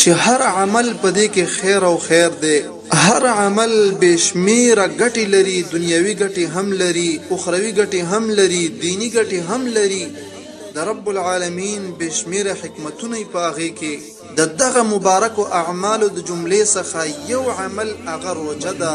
چې هر عمل په دې کې خیر او خیر دی. هر عمل بې شمېره ګټې لري، دنیوي ګټې هم لري، اخروي ګټې هم لري، دیني ګټې هم لري، د رب العالمین بې شمېره حکمتونه په هغې کې. د دغه مبارکو اعمالو د جملې څخه یو عمل هغه روژه ده.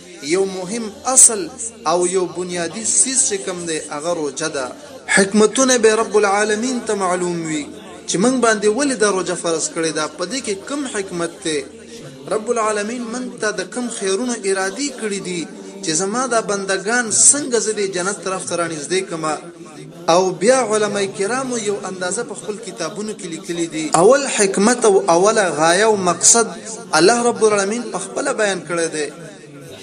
یو مهم اصل او یو بنیادی څیز چې کوم دی هغه روژه ده. حکمتونه به رب العالمین ته معلوم وي چې موږ باندې ولې دا روژه فرض کړې ده، په دې کې کوم حکمت دی، رب العالمین موږ ته د کوم خیرونو ارادې کړې دي چې زما دا بندګان څنګه زه دې جنت طرف ته رانږدې کړم. او بیا علماء کرامو یو اندازه په خپل کتابونو کې لیکلي دي. اول حکمت او اوله غایه او مقصد الله رب العلمین په خپله بیان کړی دی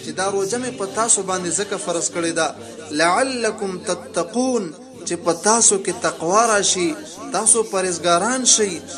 چې دا روژه مې په تاسو باندې ځکه فرض کړې ده لعلکم تتقون چې په تاسو کې تقوا راشي تاسو پرهېزګاران شئ.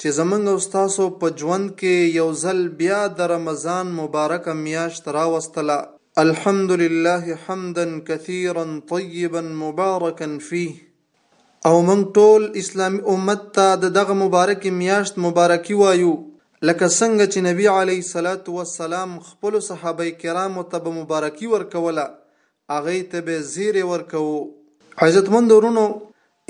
چې زمونږ او ستاسو په ژوند کې یو ځل بیا د رمضان مبارکه میاشت راوستله، الحمدلله حمدا کثیرا طیبا مبارکا فیه، او مونږ ټول اسلامي امت ته د دغه مبارکې میاشت مبارکي وایو، لکه څنګه چې نبي علیه الصلوة والسلام خپلو صحابه کرامو ته به مبارکي ورکوله، هغوی ته به یې زیری ورکاوه. عزتمندو وروڼو!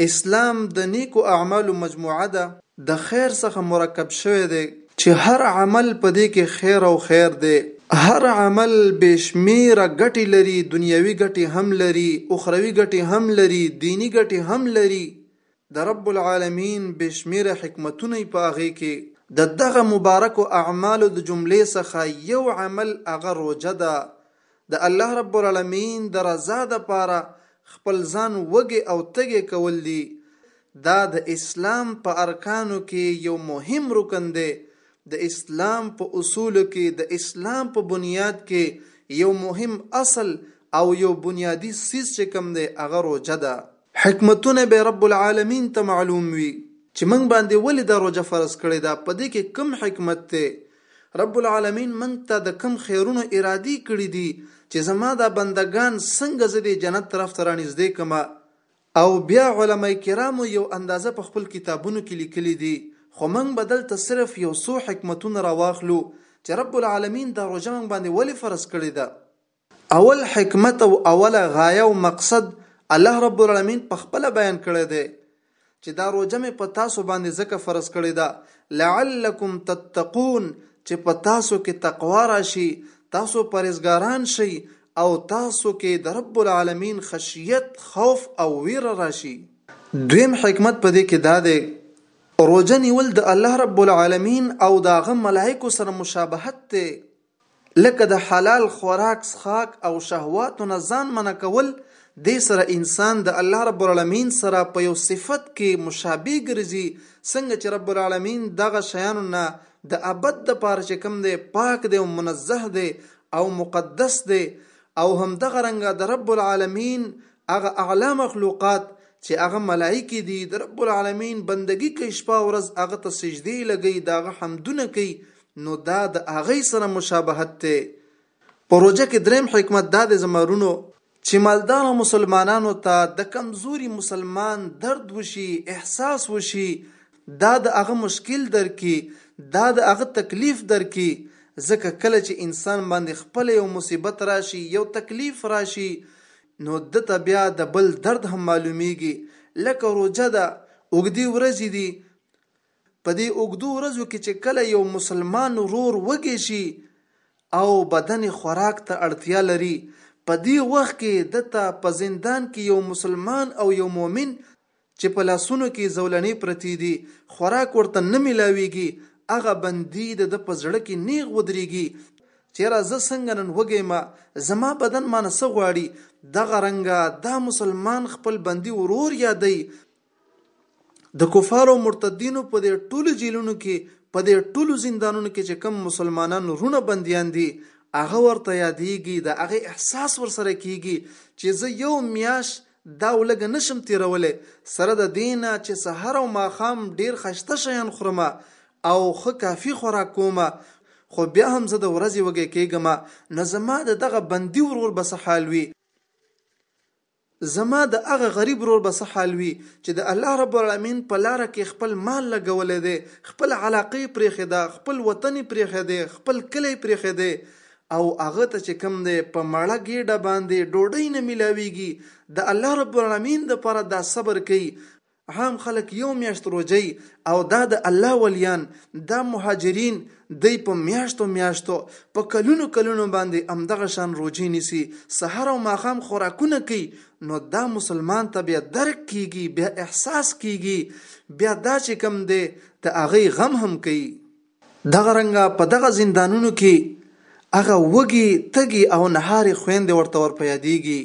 اسلام د نيکو اعمالو مجموعه ده. د خير څخه مرکب شوی دی. چې هر عمل په دې کې خير او خير دی. هر عمل بې شميره ګټې لري، دنيوي ګټې هم لري، اخروي ګټې هم لري، ديني ګټې هم لري. د رب العالمين بې شميره حکمتونه په هغې کې. د دغه مبارکو اعمالو د جملې څخه يو عمل هغه روژه ده د الله رب العلمين د رضا دپاره خپل ځان وږی او تږی کول دي، دا د اسلام په ارکانو کې يو مهم رکن دی، د اسلام په اصولو کې، د اسلام په بنياد کې يو مهم اصل او يو بنيادي څيز چې کوم دی هغه روژه ده. حکمتونه به رب العلمين ته معلوم وي چې موږ باندې ولې دا روژه فرض کړې ده، په دې کې کوم حکمت دی، رب العالمين موږ ته د کوم خيرونو ارادي کړي دي چې زما دا بنده ګان څنګه زه دې جنت طرف ته رانږدې کم او بيا علماء کرامو يو اندازه په خپل کتابونو کې ليکلي دي خو موږ به دلته صرف يو څو حکمتونه راواخلو چې رب العالمين دا روژه موږ باندې ولې فرض کړې ده اول حکمت او اوله غایه او مقصد الله رب العالمین په خپله بیان کړی دی چې دا روژه مې په تاسو باندې ځکه فرض کړې ده لعلکم تتقون چې په تاسو کې تقوا راشي تاسو پرهیزګاران شئ او تاسو کې د رب العالمین خشیت خوف او ویره راشي دویم حکمت په دې کې دا دی روژه نیول د الله رب العالمین او د هغه ملایکو سره مشابهت دی لکه د حلال خوراک څښاک او شهواتو نه ځان منع کول، دې سره انسان د الله رب العلمين سره په يو صفت کې مشابه ګرځي، څنګه چې رب العلمين دغه شيانو نه د ابد لپاره چې کوم دی پاک دی او منزه دی او مقدس دی او همدغه رنګه د رب العلمين هغه اعلی مخلوقات چې هغه ملائکې دي د رب العلمين بندګي کوي شپه او ورځ هغه ته سجدې لګوي د هغه حمدونه کوي نو دا د هغی سره مشابهت دی په روژه کې دریم حکمت دا دی زما رونو چې مالدارو مسلمانانو ته د کمزوري مسلمان درد وشي احساس وشي دا د هغه مشکل درکي دا د هغه تکلیف درکي ځکه کله چې انسان باندې خپل یو مصیبت راشي یو تکلیف راشي نو د ته بیا د بل درد هم معلومیږي لکه روژه ده اوږدې ورځې دي په دې اوږدو ورځو کې چې کله یو مسلمان ورور وږی شي او بدن یې خوراک ته اړتیا لري، په دې وخت کې ده ته په زندان کې یو مسلمان او یو مؤمن چې په لاسونو کې یې زولنې پرتې دي، خوراک ورته نه ملاوېږي، هغه بندي د ده په زړه کې نېغ ودرېږي چې یاره زه څنګه نن وږی یم، زما بدن مانه څه غواړي، دغه رنګه دا مسلمان خپل بندي ورور یادوي د کفارو او مرتدینو په دې ټولو جیلونو کې په دې ټولو زندانونو کې چې کوم مسلمانان رونه بندیان دي هغه ورته یادېږي د هغه احساس ورسره کېږي چې زه یو میاش دا ولګه نشم تیرولی سره د دې نه چې سهار او ماښام ډېر خشته شیان خورم او ښه کافي خوراک کوم خو بیا هم زه د ورځې وږی کېږم نو زما د دغه بندي ورور به څه حال وي زما د هغه غریب ورور به څه حال وي چې د الله رب العالمین په لاره کې خپل مال لګولی دی، خپله علاقه یې پرېښې ده، خپل وطن یې پرېښی دی، خپل کلی یې پرېښی دی او هغه ته چې کوم دی په مړه ګېډه باندې ډوډۍ نه ملاوېږي، د الله رب العالمین لپاره دا صبر کوي، عام خلک یو میاشت روژی او دا د الله ولیان دا مهاجرین دی په میاشتو میاشتو په کلونو کلونو باندې همدغه شان روژی نیسی سهار او ماښام خوراکونه کوي نو دا مسلمان ته بیا درک کیږي بیا احساس کیږي بیا دا چې کم دی د هغه غم هم کوي دغه رنګه په دغه زندانونو کې هغه وږي تږي او نهارې خویندې ورته ور په یادیږي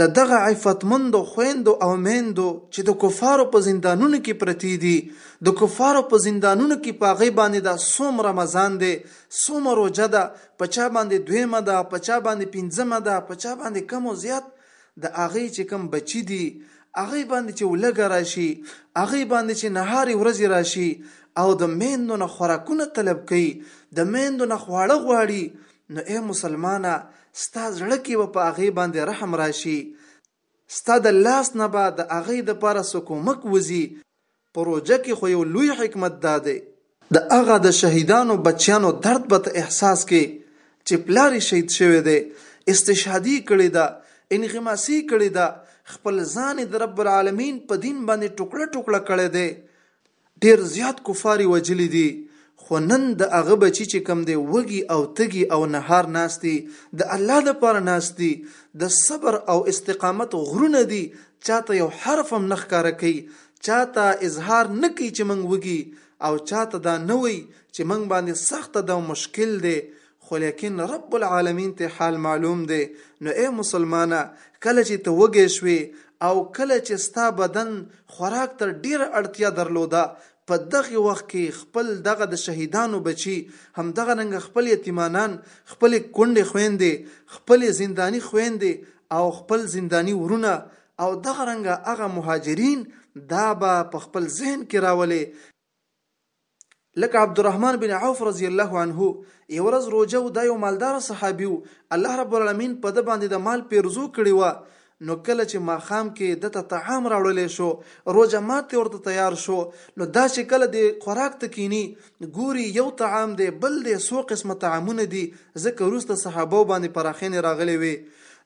د دغه عفتمندو خویندو او میندو چې د کفارو په زندانونو کې پرتې دي، د کفارو په زندانونو کې په هغوی باندې دا څوم رمضان دی، څومه روژه ده، په چا باندې دویمه ده، په چا باندې پنځمه ده، په چا باندې کم او زیات، د هغوی چې کوم بچي دي، هغوی باندې چې ولږه راشي، هغوی باندې چې نهارې ورځې راشي او د میندو نه خوراکونه طلب کوي، د میندو نه خواړه غواړي، نو ای مسلمانه ستا زړه کې به په هغې باندې رحم راشي ستا د لاس نه به د هغې دپاره څه کومک وځي په روژه کې خو یو لوی حکمت دا دی د هغه د شهیدانو بچیانو درد به ته احساس کړې چې پلار یې شهید شوی دی استشهادي یې کړې ده انغماسي یې کړې ده خپل ځان یې د رب العالمین په دین باندې ټوکړه ټوکړه کړی دی ډېر زیات کفار یې وژلي دي، خو نن د هغه بچي چې کوم دی وږي او تږي او نهار ناست دي، د الله لپاره ناست دي، د صبر او استقامت غرونه دي، چا ته یو حرف هم نه ښکاره کوي، چا ته اظهار نه کوي چې موږ وږي او چا ته دا نه وایي چې موږ باندې سخته ده او مشکل دی، خو ليکن رب العالمين ته حال معلوم دی نو ای مسلمانه کله چې ته وږی شوې او کله چې ستا بدن خوراک ته ډيره اړتيا درلوده په دغه وخت کې خپل دغه د شهيدانو بچي همدغه رنګه خپل يتيمانان خپلې کونډې خويندې خپلې زنداني خويندې او خپل زنداني ورونه او دغه رنګه هغه مهاجرين دا به په خپل ذهن کې راولې لکه عبدالرحمن بن عوف رضی الله عنه یو ورځ روژه و دا یو مالدار صحابي و الله رب العالمین په ده باندې د مال پیرزو کړي وه نو کله چې ماښام کې ده ته طعام راوړلی شو روژه مات ته ورته تیار شو نو دا چې کله د خوراک ته کینی ګوري یو طعام دی بل دی څو قسمه طعامونه دي ځکه وروسته صحابه باندې پراخینې راغلې وي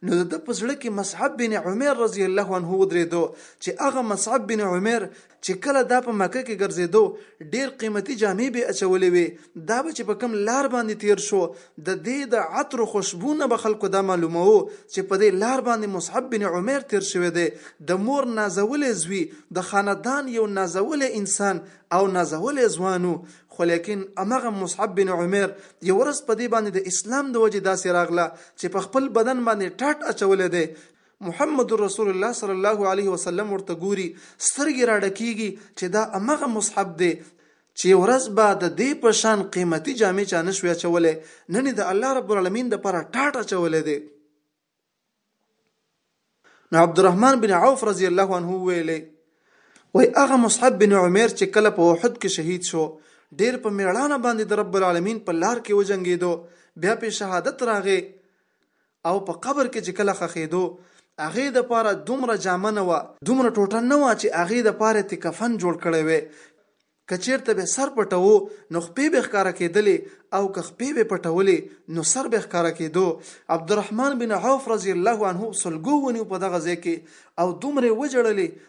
نو د ده په زړه کې مصعب بن عمر رضی الله عنه ودرېدو چې هغه مصعب بن عمر چې کله دا په مکه کې ګرځېدو ډېر قیمتي جامې به یې اچولې وې، دا به چې په کوم لار باندې تېر شو د دې د عطرو خوشبو نه به خلکو دا معلوموو چې په دې لار باندې مصعب بن عمیر تېر شوی دی، د مور نازولی زوی، د خاندان یو نازولی انسان او نازولی ځوان و، خو لیکن هماغه مصعب بن عمیر یوه ورځ په دې باندې د اسلام د وجې داسې راغله چې په خپل بدن باندې ټاټ اچولی دی، محمد رسول الله صلی الله علیه وسلم ورته ګوري، سترګې راډکېږي چې دا همغه مصعب دی چې یو ورځ به د دې په شان قیمتي جامې چا نه شوې اچولی، نن یې د الله رب العالمین لپاره ټاټ اچولی دی. نو عبدالرحمن بن عوف رضی الله عنه وویلې، وایي هغه مصعب بن عمیر چې کله په احد کې شهید شو، ډېر په مېړانه باندې د رب العالمین په لار کې وجنګېدو، بیا پې شهادت راغی، او په قبر کې چې کله ښخېدو هغې د پاره دومره جامه نه وه، دومره ټوټه نه وه چې هغې د پاره تې کفن جوړ کړی وی، که چېرته به سر پټوو نو خپې به ښکاره کېدلې او که خپې به پټولې نو سر به ښکاره کېدو، عبدالرحمن بن عوف رضی الله عنه سلګو ونيو په دغه ځای کې او دومره يې وژړلې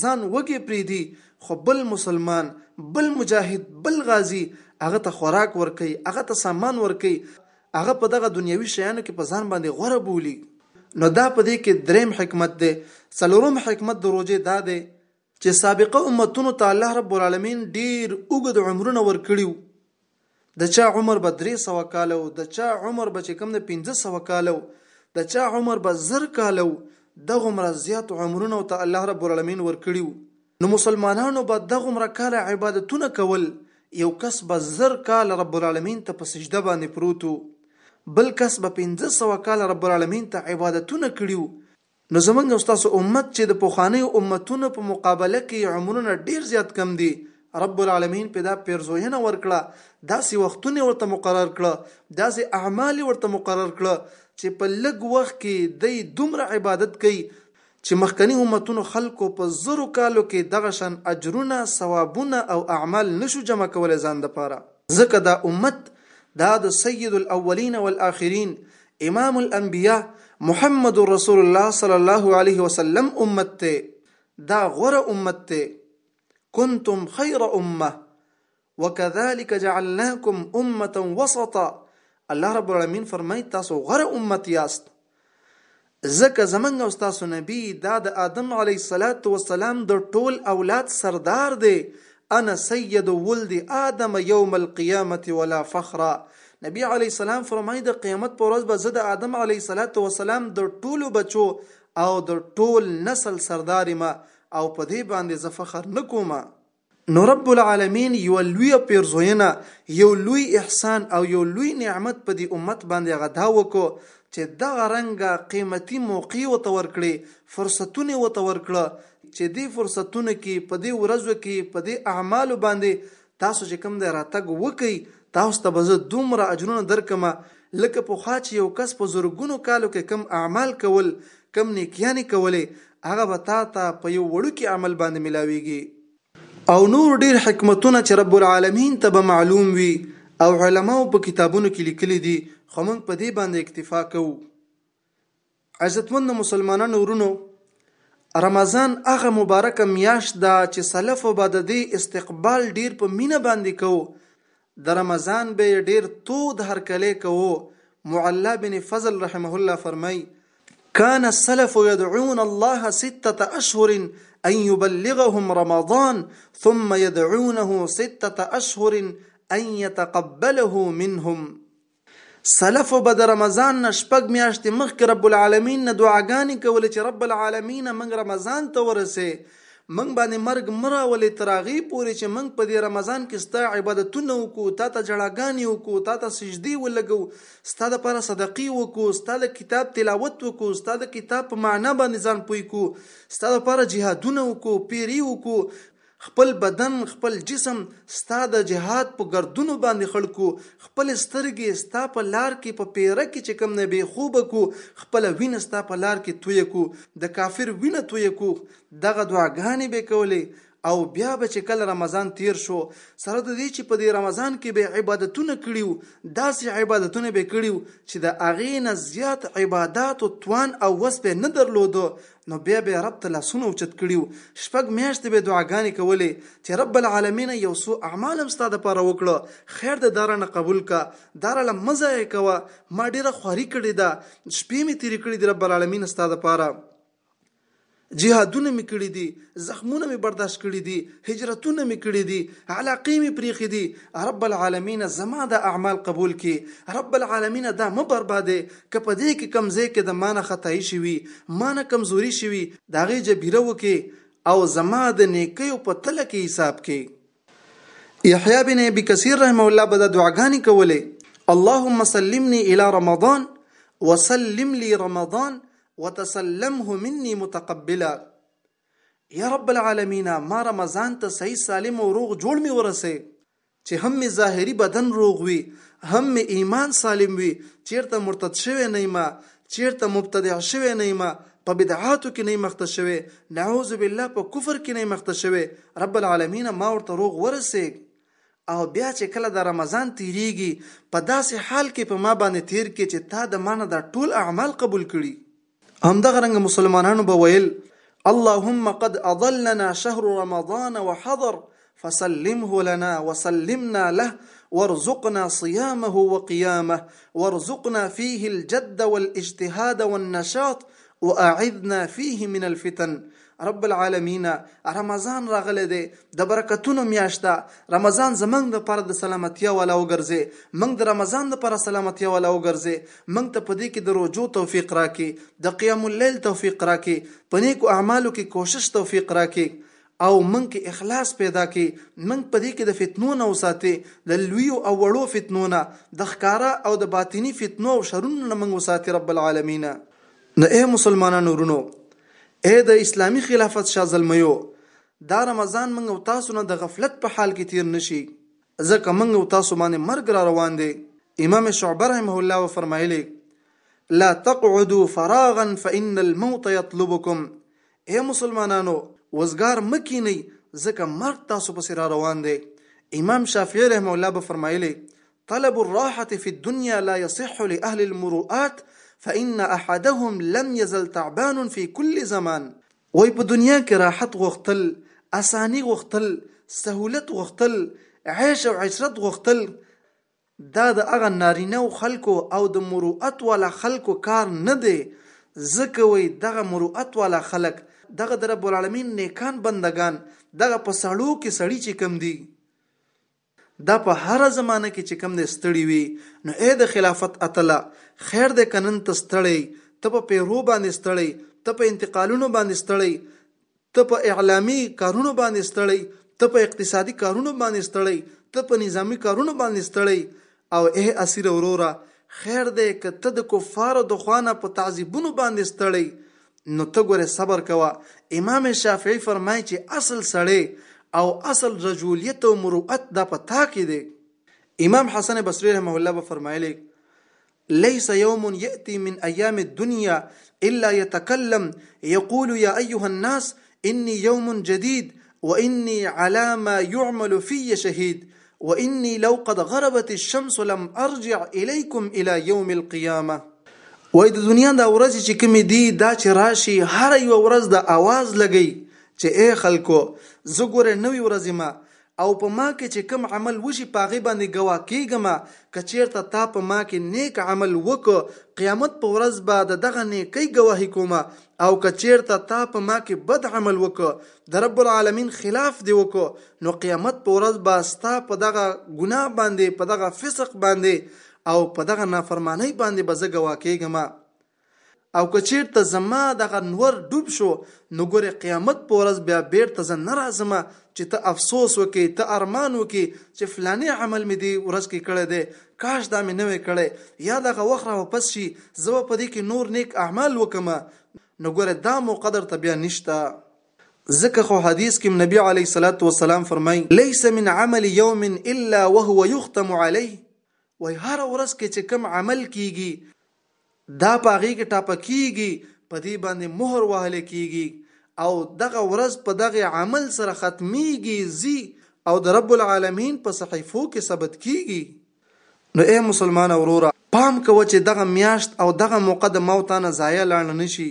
ځان وږی پرېږدي خو بل مسلمان، بل مجاهد، بل غازي هغه ته خوراک ورکوي، هغه ته سامان ورکوي، هغه په دغه دنیوي شیانو کې په ځان باندې غوره بولي. نو دا په دې کې درېیم حکمت دی. څلورم حکمت د روژې دا دی چې سابقه امتونو ته الله رب العالمین ډېر اوږد عمرونه ورکړي وو. د چا عمر به درې سوه کاله و د چا عمر به چې کوم دی پنځه سوه کاله و د چا عمر به زر کاله و دغومره زیات عمرونه ورته الله رب العالمین ورکړي وو نو مسلمانانو به دغومره کاله عبادتونه کول یو کس به زر کاله رب العالمین ته په سجده باندې پروت و بل کس به پنځه سوه کاله رب العالمین ته عبادتونه کړي وو نو زمونږ او ستاسو امت چی د پخوانیو امتونو په مقابله کی عمرونه ډیر زیات کم دی رب العالمین پی دا پیرزوینه ورکړه داسی وختونه یی ورته مقرر کړه داسی اعمال یی ورته مقرر کړه چی په لږ وخت کی دی دومره عبادت کوي چی مخکنی امتونو خلکو په زرو کالو کی دغه شان اجرونه ثوابونه او اعمال نشو جمع کولی ځان لپاره ځکه دا امت دا د سید الاولین والاخرین امام الانبیاء محمد رسول الله صلی الله علیه وسلم امت ته دا غره امت ته كنتم خير امه وكذلك جعلناكم امه وسطا الله رب العالمین فرمای تاسو غره امت یاست زکه زمنګ او تاسو نبی دا د آدم علی صلوات و سلام د ټول اولاد سردار دی انا سید ولد آدم یوم القیامة ولا فخر نبی علیه السلام فرمایي د قیامت په ورځ به زه د آدم علیه الصلوة والسلام د ټولو بچو او د ټول نسل سردار یم او په دې باندې زه فخر نه کوم نو رب العالمین یوه لویه پیرزوینه، یو لوی احسان او یو لوی نعمت په دې امت باندې هغه دا وکړو چې دغه رنګه قېمتي موقعې ورته ورکړې، فرصتونه يې ورته ورکړه، چې دې فرصتونو کې، په دې ورځو کې، په دې اعمالو باندې تاسو چې کوم دی راتګ وکړئ، تاسو ته به زه دومره اجرونه درکړم، لکه پخوا چې يو کس په زرګونو کالو کې کوم اعمال کول، کوم نېکيانې کولې، هغه به تاته په يو وړوکي عمل باندې ملاوېږي. او نور ډېر حکمتونه چې رب العالمين ته به معلوم وي او علماوو په کتابونو کې ليکلي دي خو موږ په دې باندې اکتفا کوو عزتمند مسلمانانو ورونو رمضان هغه مبارکه میاشت ده چې سلفو به د دې استقبال ډیر په مینه باندې کوو د رمضان به يې ډېر تود هرکلی کوو، معلا بن فضل رحمه الله فرمايي. کان السلف يدعون الله سته اشهر ان يبلغهم رمضان ثم يدعونه سته اشهر ان يتقبله منهم. سلفو به د رمضان نه شپږ میاشتې مخکې رب العالمین نه دعاګانې کولې چې رب العالمین موږ رمضان ته ورسې موږ باندې مرګ مه راولې تر هغې پورې چې موږ په دې رمضان کې ستا عبادتونه وکړو تا ته ژړاګانې وکړو تا ته سجدې ولګو ستا دپاره صدقې وکړو ستا د کتاب تلاوت وکړو ستا د کتاب په معنا باندې ځان پوه کړو ستا دپاره جهادونه وکړو پیرې وکړو خپل بدن خپل جسم ستا د جهاد په ګردونو باندې خړ کو خپل سترګې ستا په لار کې په پیره کې چې کوم نه بې خوبه کو خپل وینه ستا په لار کې توی کو د کافر وینه توی کو دغه دعاګانې به کولې او بیا به چې کله رمضان تیر شو سره د دې چې په دې رمضان کې به عبادتونه کړیو داسې عبادتونه به کړیو چې د هغې نه زیات عبادات او توان او وس به نه درلودو نو بیا به یې رب ته لاسونه اوچت کړي وو، شپږ میاشتې به یې دعاګانې کولې چې رب العالمینه یو څو اعمال هم ستا دپاره وکړه، خیر دی دا رانه قبول کړه، دا راله مه ضایع کوه، ما ډېره خواري کړې ده، شپې مې تېرې کړې دي رب العالمینه ستا دپاره، جهادونه مې کړي دي، زخمونه مې برداشت کړي دي، هجرتونه مې کړي دي، علاقې مې پرېښې دي، رب العالمینه زما دا اعمال قبول کړې، رب العالمینه دا مه بربادوې، که په دې کې کوم ځای کې د ما نه خطايي شوي، ما نه کمزوري شوي، د هغې جبيره وکړي او زما د نېکيو په تله کې حساب کړي. يحيی بن ابي کثير رحمه الله به دا دعاګانې کولې، اللهم سلمني الي رمضان وسلم لي رمضان وتسلمه مني متقبلا، يا رب العالمينه ما رمضان ته صحيح سالم او روغ جوړ مې ورسوې چې هم مې ظاهري بدن روغ وي هم مې ايمان سالم وي چېرته مرتد شوی نه يمه چېرته مبتدع شوی نه يمه په بدعاتو کې نه يم اخته شوی نعوذ بالله په کفر کې نه يم اخته شوی رب العالمين ما ورته روغ ورسېږ او بیا چې کله د رمضان تیریږي په داسې حال کې په ما باندې تیر کې چې تا د مانه دا ټول اعمال قبول کړي همدغه رنګ مسلمانانو به ویل اللهم قد اضلنا شهر رمضان وحضر فسلمه لنا وسلمنا له وارزقنا صيامه وقيامه وارزقنا فيه الجد والاجتهاد والنشاط واعذنا فيه من الفتن رب العالمین رمضان راغلی دی د برکتونو میاشت ده رمضان زمنګ د پر د سلامتیا والا وګرځي موږ د رمضان د پر سلامتیا والا وګرځي موږ ته پدې کې د روزو توفیق راکې د قیام الليل توفیق راکې په نیکو اعمالو کې کوشش توفیق راکې او موږ کې اخلاص پیدا کې موږ په دې کې د فتنو نه وساتي د لوی او وړو فتنو نه د ښکارا او د باطینی فتنو او شرونو نه موږ وساتي رب العالمین نو ای مسلمانانو ورونو ای د اسلامي خلافت شاه زلمیو دا رمضان موږ او تاسو نه د غفلت په حال کې تیر نه شي ځکه موږ او تاسو باندې مرګ را روان دی امام شعبه رحمه الله وفرمایلی لا تقعدوا فراغا فإن الموت يطلبكم اے مسلمانانو وزګار مکینی ځکه مرګ تاسو پسې را روان دی امام شافعی رحم الله به فرمایلی طلب الراحة في الدنيا لا يصح لأهل المروءات فإن أحدهم لم يزل تعبان في كل زمان. وایي په دنیا کې راحت غوښتل، اساني غوښتل، سهولت غوښتل، عیش او عشرت غوښتل دا د هغه نارینه و خلکو او د مروءت والا خلکو کار نه دی ځکه وایي دغه مروءت والا خلک، دغه د رب العالمین نیکان بندګان، دغه په سړو کې سړي چې کوم دي دا په هره زمانه کې چې کوم دی ستړي وي، نو ای د خلافت اتله! خیر دی که نن ته ستړی یې، ته په پېرو باندې ستړی یې، ته په انتقالونو باندې ستړی یې، ته په اعلامي کارونو باندې ستړی یې، ته په اقتصادي کارونو باندې ستړی یې، ته په نظامي کارونو باندې ستړی یې، او اې اسيره وروره! خير دی که ته د کفارو د خوا نه په تعذيبونو باندې ستړی نو ته ګورې صبر کوه، امام شافعي فرمايي چې اصل سړی او اصل رجوليت او مروت دا په تا کې دی. امام حسن بصري رحمه الله به فرمايلې، ليس يوم يأتي من ايام الدنيا الا يتکلم يقول يا ايها الناس اني يوم جديد واني على ما يعمل في شهيد واني لو قد غربت الشمس لم ارجع اليكم الى يوم القيامه وای د دنیا د ورځې چې کومې دي دا چې راشي هر یو ورځ د اواز لګي چې اے خلکو زه ګوره نوې ورځې ما او په ما کې چې کوم عمل وشي په هغې باندې ګواه کېږم، که چېرته تا په ما کې نېک عمل وکړ، قيامت په ورځ به د دغه نېکۍ ګواهي کوم او که چېرته تا په ما کې بد عمل وکړ، د رب العالمين خلاف دې وکړ، نو قيامت په ورځ به ستا په دغه ګناه باندې، په دغه فسق باندې او په دغه نافرمانۍ باندې به زه ګواه کېږم. او که چیرته زما دغه نور ډوب شو نو ګوره قیامت په ورځ بیا بیرته زه نه راځم چې ته افسوس وکړي ته ارمان وکړي چې فلانی عمل مې دی ورځ کې کړی دی کاش دا مې نه وی کړی یا دغه وخت را واپس شي زه به په دې کې نور نیک اعمال وکم نو ګوره دا موقع درته بیا نشته ځکه خو حدیث کې نبی علی صلوات و سلام فرمای ليس من عمل يوم الا وهو يختم عليه وای هر ورځ کې چې کم عمل کیږي دا په هغې کې ټاپه کېږي، په دې باندې مهر وهل کېږي او دغه ورځ په دغه عمل سره ختمېږي، ځي او د رب العالمين په صحيفو کې ثبت کېږي. نو ای مسلمانه وروره! پام کوه چې دغه مياشت او دغه موقع د ما او تا نه ضايع لاړه نه شي،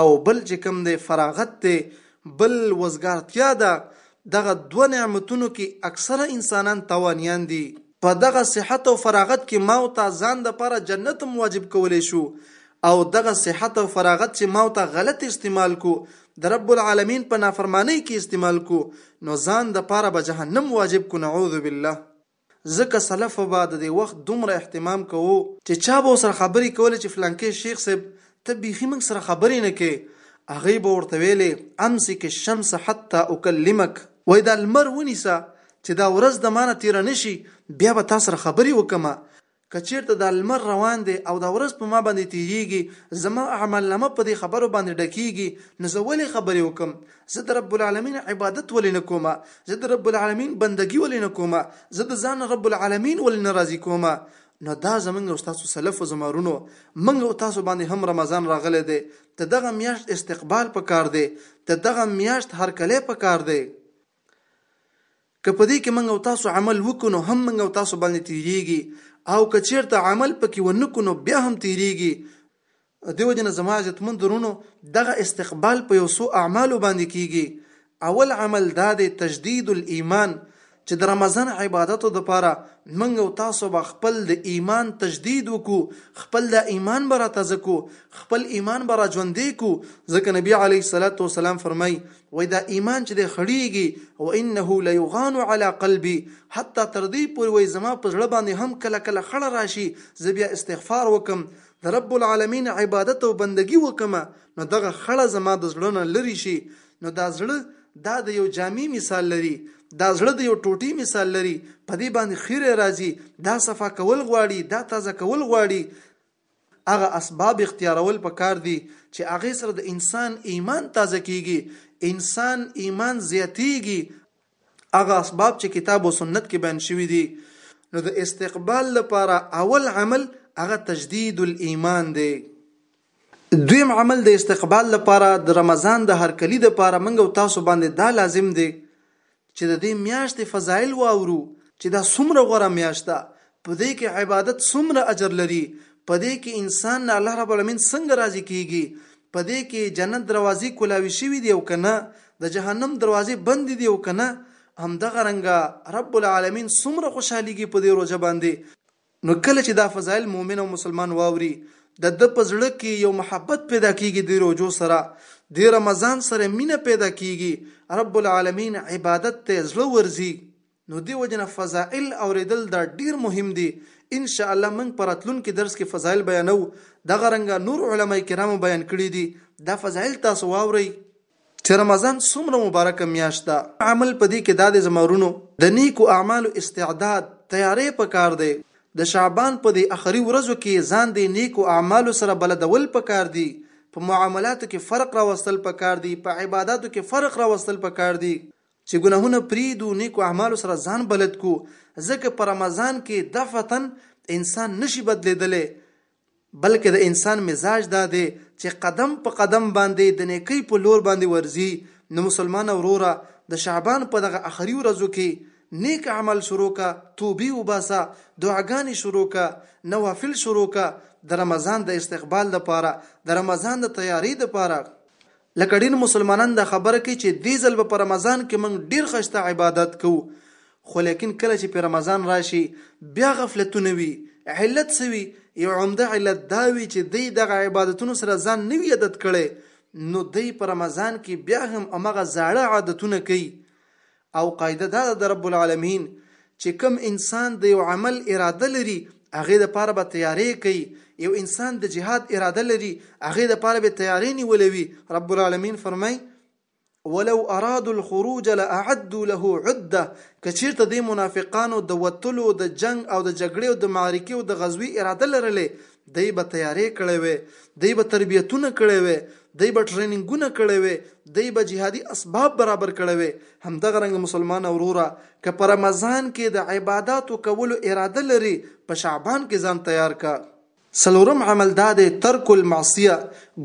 او بل چې کوم دی فراغت دی بل وزګارتیا ده دغه دوه نعمتونو کې اکثره انسانان تاوانیان دي په دغه صحت او فراغت کې ما او تا ځان د پاره جنت هم واجب کولای شو او دغه صحت او فراغت چې ما او تا غلط استعمال کو د رب العالمین په نافرمانی کې استعمال کو نو ځان د پاره به جهنم واجب کو نعوذ بالله ځکه سلف به د دې وخت دومره اهتمام کوو چې چا به ورسره خبرې کولې چې فلانکې شیخ صاحب ته بیخي موږ سره خبرې نه کې هغوی به ورته ویلې امسک الشمس حتی اکلمک وایي دا لمر ونیسه چې دا ورځ د مانه تیره نه شي بیا به تا سره خبرې وکړم که چېرته دا لمر روان دی او دا ورځ په ما باندې تېرېږي، زما اعمالنامه په دې خبرو باندې ډکېږي، نو زه ولې خبرې وکړم؟ زه د رب العالمین عبادت ولې نه کوم؟ زه د رب العالمین بندګي ولې نه کوم؟ زه د ځانه رب العالمین ولې نه راضي کوم؟ نو دا زمونږ او ستاسو سلفو زمارونو، مونږ او تاسو باندې هم رمضان راغلی دی، د دغه میاشت استقبال پکار دی، د دغه میاشت هرکلی پکار دی. که په دې کې موږ او تاسو عمل وکړو نو هم موږ او تاسو باندې تیریږي او که چیرته عمل پکې ونه کړو نو بیا هم تیریږي دیو جن زما عزتمن درونو دغه استقبال په یو څو اعمالو باندې کیږي اول عمل دا دی تجدید الايمان چې د رمضان عبادتو د پاره منګ او تاسو به خپل د ایمان تجدید وکړو خپل د ایمان به را تازه کو خپل ایمان به را ژوندې کو ځکه نبی علی صلوات و سلام فرمای وای دا ایمان چې دی خړیږي او انه لیغان علی قلبی حتی تر دې پورې وای زما په زړه باندې هم کله کله خړه راشي زه بیا استغفار وکم د رب العالمین عبادت او بندگی وکم نو دغه خړه زما د زړه نه لری شي نو دا زړه دا د یو جامع مثال لري دا زړه د یو ټوټي مثال لري په دې باندې خیره راځي دا صفا کول غواړي دا تازه کول غواړي هغه اسباب اختیارول پکار دي چې هغه سره د انسان ایمان تازه کیږي انسان ایمان زیاتیږي هغه اسباب چې کتاب او سنت کې بیان شوی دي نو د استقبال لپاره اول عمل هغه تجدید الايمان دی دویم عمل د استقبال لپاره د رمضان د هرکلی لپاره منګو تاسو باندې دا لازم دی چې د دې میاشتې فضایل واورو چې دا څومره غوره میاشت ده په دې کې عبادت څومره اجر لري په دې کې انسان نه الله رب العالمین څنګه راضي کیږي په دې کې جنت دروازې کولاوي شوي دي او کنه د جهنم دروازې بندې دي او کنه همدغه رنګه رب العالمین څومره خوشحاليږي په دې روژه باندې نو کله چې دا فضائل مؤمن او مسلمان واوري د ده په زړه کې یو محبت پیدا کیږي د روزو سره د رمضان سره مینه پیدا کیږي رب العالمین عبادت ته زړه ورځي نو دی وجنه فضائل اوریدل دا ډیر مهم دي ان شاء الله موږ پر اتلونکو درس کې فضایل بیانو دغه رنګ نور علما کرام بیان کړی دي دا فضایل تاسو واورئ چې رمضان څومره مبارکه میاشت ده. عمل په دې کې دا دی زما ورونو د نیکو اعمالو استعداد، تیاری، په کار دی، د شعبان په دې اخري ورځو کې ځان دې نیکو اعمالو سره بلدول په کار دي، په معاملاتو کې فرق راوستل په کار دي، په عباداتو کې فرق راوستل په کار دي، چې ګناهونه پریږدو، نیکو اعمالو سره ځان بلد کړو، ځکه په رمضان کې دفعتاً انسان نشي بدلیدلی، بلکه د انسان مزاج دا دی چې قدم په قدم باندې د نیکۍ په لور باندې ورځي نو مسلمانه وروره د شعبان په دغه اخري ورځو کې نیک عمل شروع که توبې وباسه دعاګانې شروع که نوافل شروع که د رمضان د استقبال لپاره د رمضان د تیارۍ لپاره لکه ډیر مسلمانان دا خبره کوي چې دې ځل به په رمضان کې موږ ډیر خشته عبادت کوو خو لیکن کله چې په رمضان راشي بیا غفلتونه وي علت څه وي یو عمده علت دا وي چې دی دغه عبادتونو سره ځان نه وي عادت کړی نو دی په رمضان کې بیا هم همغه زاړه عادتونه کوي او قاعده دا ده د رب العالمین چې کوم انسان د یو عمل اراده لري هغه د پاره به تیارې کوي یو انسان د جهاد اراده لري هغه د پاره به تیارې نیولوي رب العالمین فرمای ولو ارادوا الخروج لاعدوا له عده کچیرته د منافقانو د وتلو د جنگ او د جګړې او د معرکې او د غزوی اراده لرلې دی به تیاری کړی وی، دی به تربیتونه کړی وی، دی به ټریننګونه کړی وی، دی به جهادی اسباب برابر کړی وی، همدغه رنګه مسلمانه وروره که په رمضان کې د عباداتو کولو اراده لری په شعبان کې ځان تیار که. څلورم عمل دا دی ترک المعصیه،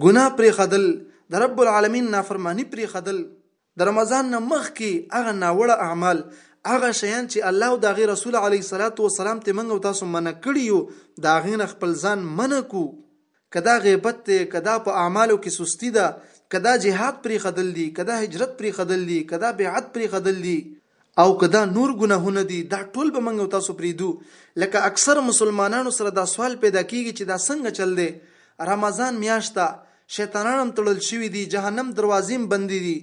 ګناه پریښدل، د رب العالمین نافرمانی پریښدل. د رمضان نه مخکې هغه ناوړه اعمال، هغه شیان چې الله او د هغه رسول علیه الصلوة والسلام ترې موږ او تاسو منع کړي یو، د هغې نه خپل ځان منع کړو، که دا غیبت دی، که دا په اعمالو کې سستي ده، که دا جهاد پرېښدل دي، که دا هجرت پرېښدل دي، که دا بیعت پرېښدل دي، او که دا نور ګناهونه دي دا ټول به موږ او تاسو پرېږدو لکه اکثر مسلمانانو سره دا سوال پیدا کېږي چې دا څنګه چل دی رمضان میاشت ده شیطانان هم تړل شوي دي جهنم دروازې هم بندې دي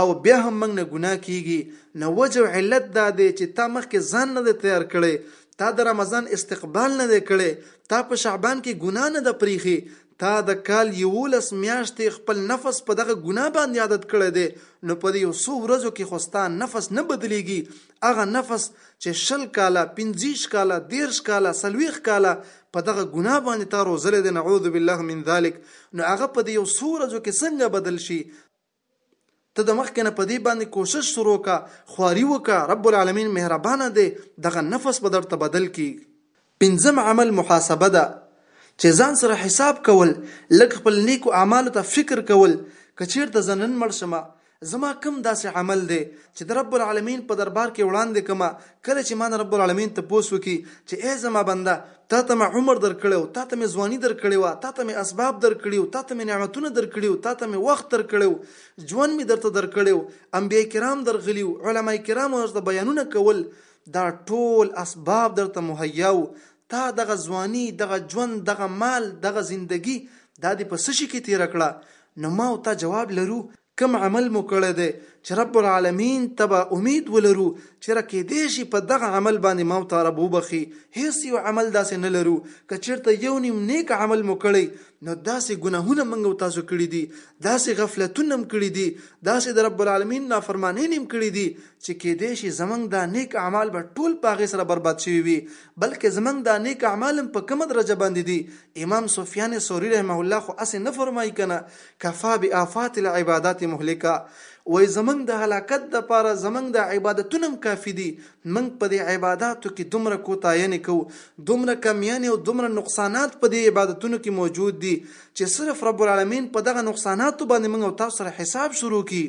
او بیا هم موږ نه ګناه کېږي نو وجه او علت دا دی چې تا مخکې ځان نه دی تیار کړی تا د رمضان استقبال نه دی کړی تا په شعبان کې ګناه نه ده پرېښې تا د کال یوولس میاشتې خپل نفس په دغه ګناه باندې عادت کړی دی، نو په دې یو څو ورځو کې خو ستا نفس نه بدلېږي، هغه نفس چې شل کاله، پنځویشت کاله، دېرش کاله، څلوېښت کاله په دغه ګناه باندې تا روزلی دی، نعوذ بالله من ذلک، نو هغه په دې یو څو ورځو کې څنګه بدل شي؟ ته د مخکې نه په دې باندې کوشش شروع کا خواري وکا رب العالمین مهربانه دی دغه نفس به درته بدل کی پنځم عمل محاسبه ده چې ځان سره حساب کول لږ خپل نیکو اعمالو ته فکر کول که چیرته زه نن مړ شم زما کم داسې عمل دی چې د رب العالمین په دربار کې وړاندې کما کله چې مان رب العالمین ته پوس وکي چې ای زما بنده تا ته مې عمر درکړی و، تا ته مې ځواني درکړې وه، تا ته مې اسباب درکړي و، تا ته مې نعمتونه درکړي و، تا ته مې وخت درکړی و، ژوند مې درته درکړی و، انبیاء کرام درغلي و، علماء کرامو درته بیانونه کول، دا ټول اسباب درته مهیا وو، تا دغه ځواني، دغه ژوند، دغه مال، دغه زندګي، دا دې په څه شي کې تېره کړه؟ نو ما او تا جواب لرو، کوم عمل مو کړی دی چې رب العالمین ته به امید ولرو چې را کېدای شي په دغه عمل باندې ما او تا رب وبخښي هیڅ یو عمل داسې نه لرو که چېرته یو نیم نیک عمل مو کړی نو داسې ګناهونه موږ او تاسو کړي دي داسې غفلتونه هم کړي دي داسې د رب العالمین نافرمانۍ هم کړي دي چې کېدای شي زمونږ دا نیک اعمال به ټول په هغې سره برباد شوي وي بلکې زمونږ دا نیک اعمال هم په کومه درجه باندې دي امام سفیان ثوري رحمه الله خو هسې نه فرمایي که نه کفی بآفات العبادات مهلکا، وایي زمونږ د هلاکت لپاره زمونږ دا عبادتونه هم کافي دي، مونږ په دې عباداتو کې دومره کوتاینې کوو، دومره کمیانې او دومره نقصانات په دې عبادتونو کې موجود دي چې صرف رب العالمین په دغه نقصاناتو باندې مونږ او تاسو سره حساب شروع کړي.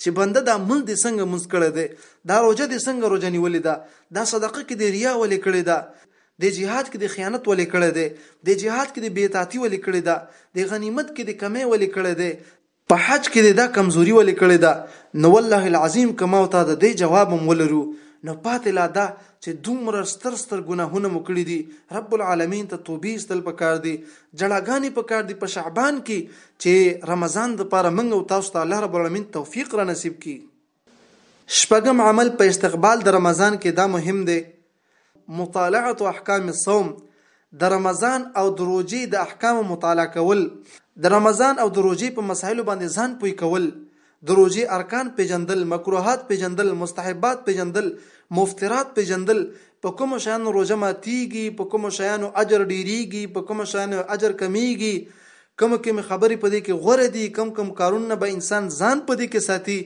چې بنده دا مونځ دې څنګه مونځ کړی دی دا روژه دې څنګه روژه نیولې ده دا صدقه کې دې ریا ولې کړې ده د جهاد کې د خیانت ولې کړی دی د جهاد کې د بیتاتی ولې کړی ده د غنیمت کې د کمی ولې کړی دی په حج کې دا کمزوري ولې کړی ده نو والله العظیم کما او تا د دې جواب هم ولرو نو پاتې لا دا چې دومره ستر ستر ګناهونه مو کړی دي رب العالمین ته توبې استل پکار دي جړاګانې پکار دي په شعبان کې چې رمضان دپاره موږ او تاسو ته الله رب العالمين توفيق را نصيب کړي. شپږم عمل په استقبال د رمضان کې دا مهم دی مطالعة احکام الصوم د رمضان او د روژې د احکامو مطالعه کول د رمضان او د روژې په مسایلو باندې ځان پوه کول د روژې ارکان پېژندل، مکروهات پېژندل، مستحبات پېژندل، مفطرات پېژندل، په کومو شیانو روژه ماتېږي، په کومو شیانو اجر ډېرېږي، په کومو شیانو یې اجر کمېږي، کومې کومې خبرې په دې کې غوره دي، کوم کوم کارونو نه به انسان ځان په دې کې ساتي،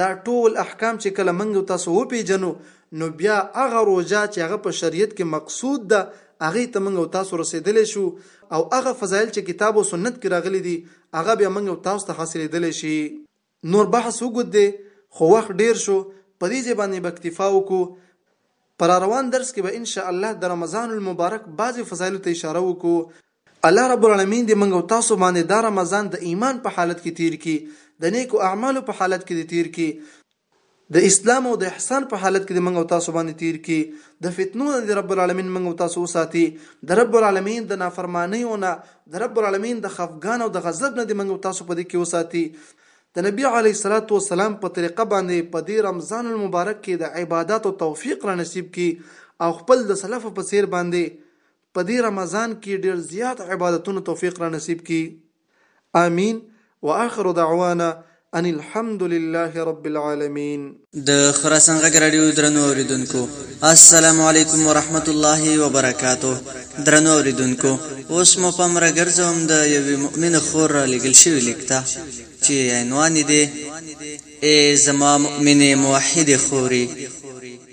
دا ټول احکام چې کله موږ او تاسو وپېژنو، نو بیا هغه روژه چې هغه په شریعت کې مقصود ده، هغې ته موږ او تاسو رسېدلی شو او هغه فضایل چې کتاب او سنت کې راغلي دي، هغه بیا موږ او تاسو ته حاصلېدلی شي نور بحث وګد دی خو وخت ډیر شو په دې ځای باندې به اکتفا وکړو پر روان درس کې به ان شاء الله د رمضان المبارک بعضې فضایلو ته اشاره وکړو الله رب العالمین دې موږ او تاسو باندې دا رمضان د ایمان په حالت کې تیر کړي د نیکو اعمالو په حالت کې دې تیر کړي د اسلام او د احسان په حالت کې د منګ او تاسو باندې تیر کی د فتنو نه د رب العالمین منګ او تاسو وساتي د رب العالمین د نافرمانی او نه د رب العالمین د خفګان او د غضب نه د منګ او تاسو په دې کې وساتي د نبی علی صلوات و سلام په طریقه باندې په دې رمضان المبارک کې د عبادت او توفیق را نصیب کی او خپل د سلف په سیر باندې په دې رمضان کی ډیر زیات عبادتونو توفیق را نصیب کی امین واخر دعوانا ان الحمد لله رب العالمین. د خراسان غږ راډیو درنو اوریدونکو السلام علیکم ورحمت الله وبرکاته درنو اوریدونکو اوس مو پام راګرځوم د یوې مؤمنه خور را لېږل شوي لیک ته چې عنوان یې دی ای زما مؤمنې موحدې خورې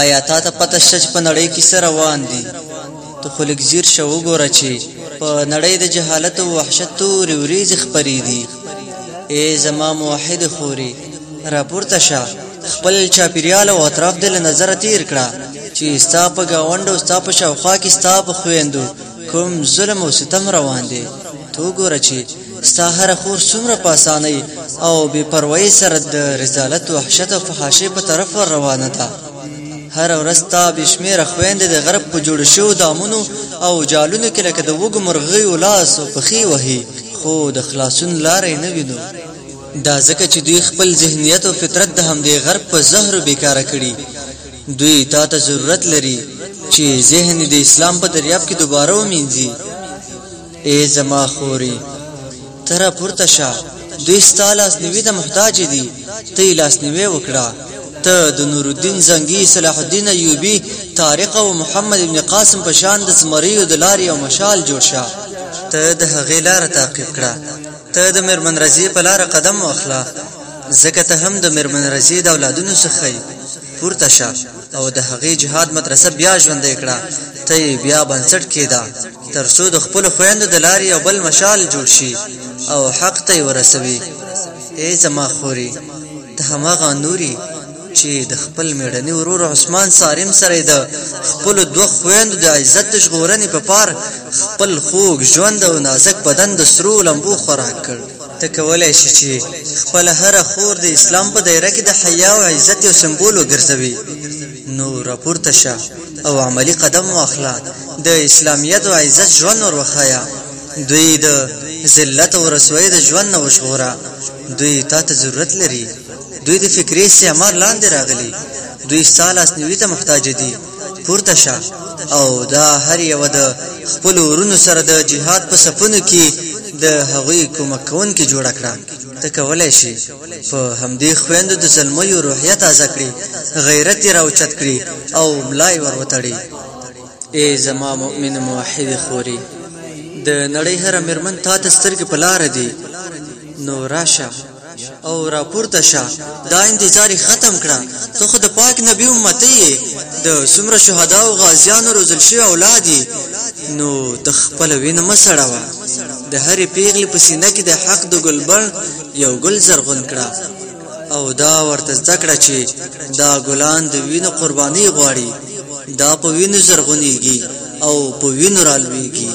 آیا تا ته پته شته چې په نړۍ کې څه روان دي ته خو لږ ځیر شه وګوره چې په نړۍ د جهالت او وحشت تورې وریځې خپرې دي ای زما موحد خورې راپورته شه خپل چاپیریال او اطراف دې له نظره تیر کړه چې ستا په ګاونډ او ستا په شاوخوا کې ستا په خویندو کوم ظلم او ستم روان دی تو ګوره چې ستا هر خور څومره په اسانۍ او بې پروایۍ سره د رسالت وحشت او فحاشۍ په طرف ور روانه ده هر ورځ تا بې شمېره خویندې د غرب په جوړو شوو دامونو او جالونو کې لکه د وږو مرغیو لاس او پښې وهي خو د خلاصون لاره نه وینو دا ځکه چې دوی خپل ذهنیت او فطرت د همدې غرب په زهرو بیکاره کړي دوی تا ته ضرورت لري چې ذهن د اسلام په دریاب کې دوباره ومینځي ای زما خورې ته راپورته شه دوی ستا لاسنیوي ته محتاج دي ته یې لاسنیوی وکړه ته د نورالدین زنګي صلاح الدین ایوبي طارق او محمد ابن قاسم په شان د زمریو د لارې او مشال جوړ شه ته د هغې لاره تعقیب کړه ته د میرمن رضیې په لاره قدم واخله ځکه ته هم د میرمن رضیې د اولادونو څخه پورته شه او د هغې جهاد مدرسه بیا ژوندۍ کړه ته یې بیا بنسټ کېده تر څو د خپلو خویندو د لارې یو بل مشال جوړ شي او حق ته یې ورسوي ای زما خوري ته هماغه نوري چې د خپل میړني ورور عثمان صارم سره د خپل دوه خويندو د عزت د ژغورنې په پار خپل خوږ ژوند او نازک بدن د سرو لمبو خوراک کړ ته کولای شي چې خپل هر خور د اسلام په دایره کې د حیا او عزت یو سمبول وګرځوي نو راپورته شه او عملي قدم واخله د اسلامیت او عزت ژوند ور وښایه دوی د ذلت او رسوۍ د ژوند نه وژغوره دوی تا ته ضرورت لري دوی د فکري استعمار لاندې راغلي دوی ستا لاسنیوي ته محتاج دي پورته شه او دا هر یو د خپل ورونو سره د جهاد په سفونو کې د هغوی کومک کوونکي جوړ کړه ته کولای شي په همدې خويندو د زلمیو روحیه تازه کړي غیرت یې راوچت کړي او ملا یې ور وتړي ای زما مؤمن موحد خوري د نړۍ هره مېرمن تا ته سترګې په لاره دي نو راشه او راپورته شه دا انتظار ختم کړه ته خو د پاک نبی امت یې د څومره شهدا او غازیانو روزل شوی اولاد نو د خپل وینه مسړه د هرې پیغلې په سینه کې د حق د ګلبن یو ګل زرغون کړه او دا ورته زده کړه چې دا ګلان د وینو قرباني غواړي دا په وینو زرغونیږي او په وینو رالویږي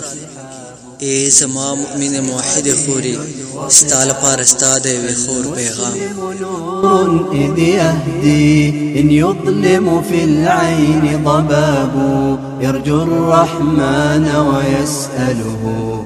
ای زما مؤمن موحد خوري ستا لپاره ستا د یوې خور پیغام إذ يهدي إن يظلم في العين ضباب يرجو الرحمن ويسأله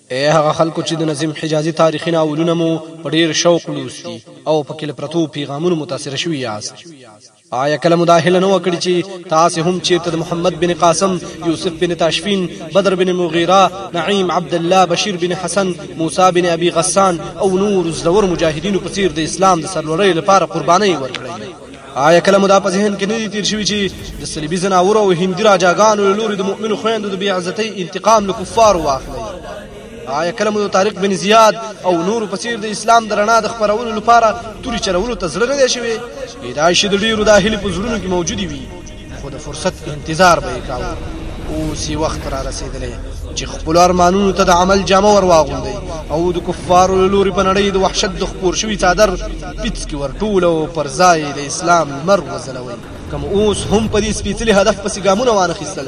اې هغه خلکو چې د نظیم حجازي تاریخي ناولونه مو په ډیر شوق لوستي او په کې له پرتو پیغامونو متاثر شوي یاست آیا کله مو دا هیله نه وکړي چې تاسو هم چیرته د محمد بن قاسم یوسف بن تاشفین بدر بن مغیره نعیم عبد الله بشیر بن حسن موسی بن ابي غسان او نور زړور مجاهدینو په څیر د اسلام د سرلوړۍ لپاره قربانۍ ورکړي آیا کله مو دا په ذهن کې نه دي تیر شوي چې د صلیبي ځناورو او هندي راجاګانو له لوري د مؤمنو خویندو د بېعزتۍ انتقام له کفارو واخلئ آیا کله مو د طارق بن زیاد او نورو په څیر د اسلام د رڼا د خپرولو لپاره توري چلولو ته زړه نه دی شوی کېدای شي د ډېرو دا هیلې په زړونو کې موجودې وي خو د فرصت انتظار به یې کاوه اوس یې وخت را رسېدلی چې خپلو ارمانونو ته د عمل جامه ور واغوندئ او د کفارو له لوري په نړۍ د وحشت د خپور شوي څادر پیڅ کې ور ټول او پر ځای د اسلام لمر وځلوئ کوم اوس هم په دې سپېڅلي هدف پسې ګامونه وانخیستل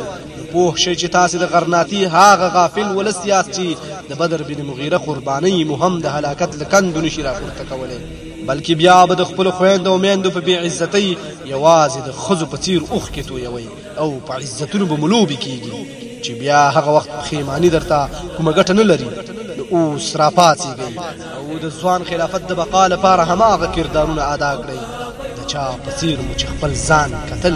پوه شئ چې تاسې د غرناطي هغه غافل ولس یاست چې د بدر بن مغیره قربانۍ مو هم د هلاکت له کندو نشي راپورته کولی بلکې بیا به د خپل خويند او میندو په بی عزتۍ یوازې د خزو په څیر اوخ کې تویوي او په عزتونو به ملوبي کیږي چې بیا هغه وخت پښیمانی درته کومه ګټه نه لري نو اوس را پاتېږي او د ځوان خلافت د بقا لپاره هماغه کردارونه ادا کړئ د چا په څیر مو چې خپل ځان کتل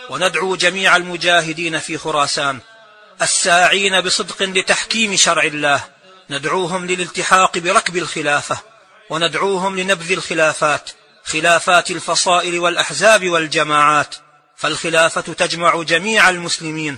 وندعو جميع المجاهدين في خراسان الساعين بصدق لتحكيم شرع الله ندعوهم للالتحاق بركب الخلافة وندعوهم لنبذ الخلافات خلافات الفصائل والأحزاب والجماعات فالخلافة تجمع جميع المسلمين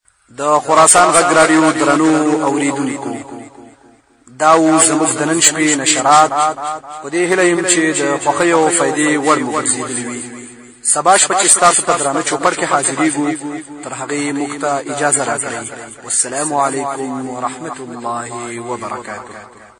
د خراسان غږ راډیو درنو اوریدونکو دا و زموږ د نن شپې نشرات په دې هیله یم چې د خوښۍ او فایدې وړ مو ګرځېدلي وي سبا شپه چې ستاسو په درانه چوپړ کې حاضرېږو تر هغې موږ ته اجازه راکړئ والسلام علیکم ورحمت الله وبرکاته